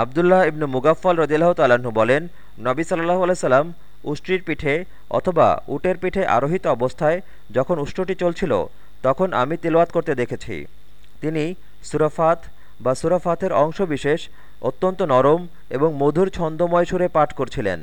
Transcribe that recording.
আবদুল্লাহ ইবনু মুগাফল রদিল্লাহ তালাহু বলেন, নবী সাল্লাহ আলাইসাল্লাম উষ্ট্রির পিঠে অথবা উটের পিঠে আরোহিত অবস্থায় যখন উষ্ট্রটি চলছিল, তখন আমি তেলোয়াত করতে দেখেছি। তিনি সুরাফাত বা সুরাফাতের অংশবিশেষ অত্যন্ত নরম এবং মধুর ছন্দময় সুরে পাঠ করছিলেন।